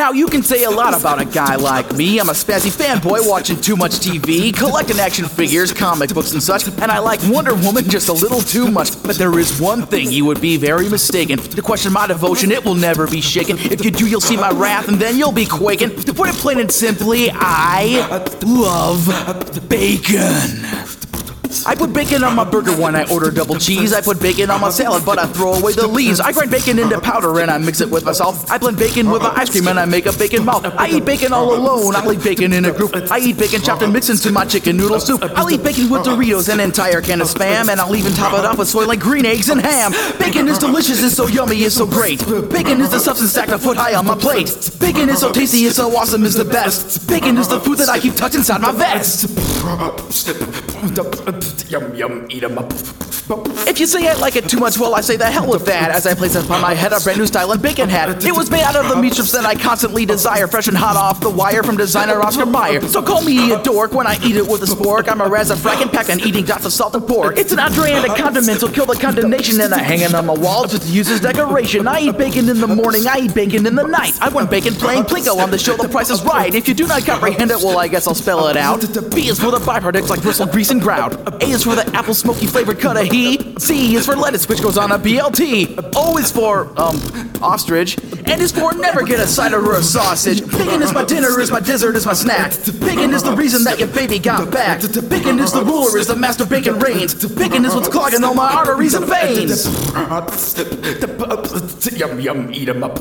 Now, you can say a lot about a guy like me. I'm a spazzy fanboy watching too much TV, collecting action figures, comic books, and such, and I like Wonder Woman just a little too much. But there is one thing you would be very mistaken. To question my devotion, it will never be shaken. If you do, you'll see my wrath, and then you'll be quaking. To put it plain and simply, I love the bacon. I put bacon on my burger when I order double cheese. I put bacon on my salad, but I throw away the leaves. I grind bacon into powder and I mix it with my salt. I blend bacon with my ice cream and I make a bacon mouth. I eat bacon all alone. I'll eat bacon in a group. I eat bacon chopped and mixed into my chicken noodle soup. I'll eat bacon with Doritos, and an entire can of spam, and I'll even top it off with soy like green eggs and ham. Bacon is delicious, it's so yummy, it's so great. Bacon is the substance stacked a foot high on my plate. Bacon is so tasty, it's so awesome, it's the best. Bacon is the food that I keep tucked inside my vest. Yum yum, eat 'em up. If you say I like it too much, well, I say the hell with that as I place upon my head a brand new style and bacon hat. It was made out of the meat strips that I constantly desire, fresh and hot off the wire from designer Oscar Mayer. So call me a dork when I eat it with a spork. I'm a razafrack pack and eating dots of salt and pork. It's an entree and a condiment, so kill the condemnation and I hang it on my wall just to use as decoration. I eat bacon in the morning, I eat bacon in the night. I want bacon playing Plinko on the show The Price is Right. If you do not comprehend it, well, I guess I'll spell it out. B is for the byproducts like bristle, grease, and grout. A is for the apple smoky flavored cut of C is for lettuce, which goes on a BLT. O is for, um, ostrich. N is for never get a cider or a sausage. Bacon is my dinner, is my dessert, is my snack. Bacon is the reason that your baby got back. Bacon is the ruler, is the master bacon reigns. Bacon is what's clogging all my arteries and veins. Yum yum, eat 'em up.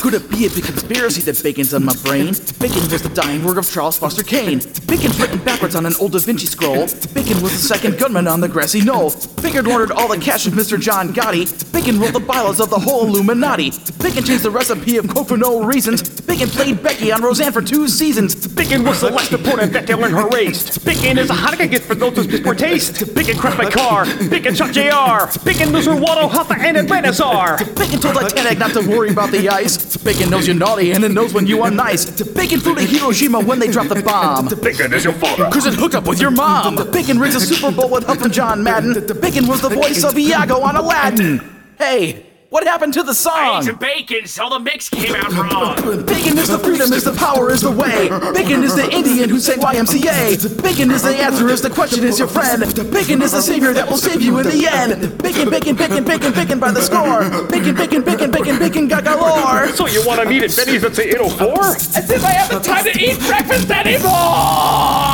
Could it be a big conspiracy that bacon's on my brain? Bacon was the dying work of Charles Foster Kane. Bacon's written backwards on an old Da Vinci scroll. Bacon was the second gunman on the grassy knoll. Bacon ordered all the cash of Mr. John Gotti. Bacon wrote the bylaws of the whole Illuminati. Bacon changed the recipe of Coke for no reasons. Bacon played Becky on Roseanne for two seasons. Bacon was the last opponent that Dale Earnhardt race. Bacon is a Hanukkah gift for those who speak for taste. Bacon crashed my car. Bacon shot JR. Bacon loser Waldo Hoffa and Advanazar. Bacon told Titanic not to worry about the ice. Bacon knows you're naughty and it knows when you are nice. Bacon flew to Hiroshima when they dropped the bomb. Bacon is your father. Cause it hooked up with your mom. Bacon rigs a Super Bowl with Huff and John Madden. The bacon was the voice of Iago on Aladdin. Hey, what happened to the I song? ate some bacon, so the mix came out wrong. Bacon is the freedom, is the power, is the way. Bacon is the Indian who sang YMCA. Bacon is the answer, is the question, is your friend. Bacon is the savior that will save you in the end. Bacon, bacon, bacon, bacon, bacon by the score. Bacon, bacon, bacon, bacon, bacon, got galore. So you want to meet at Benny's at say 804? As if I have the time to eat breakfast anymore!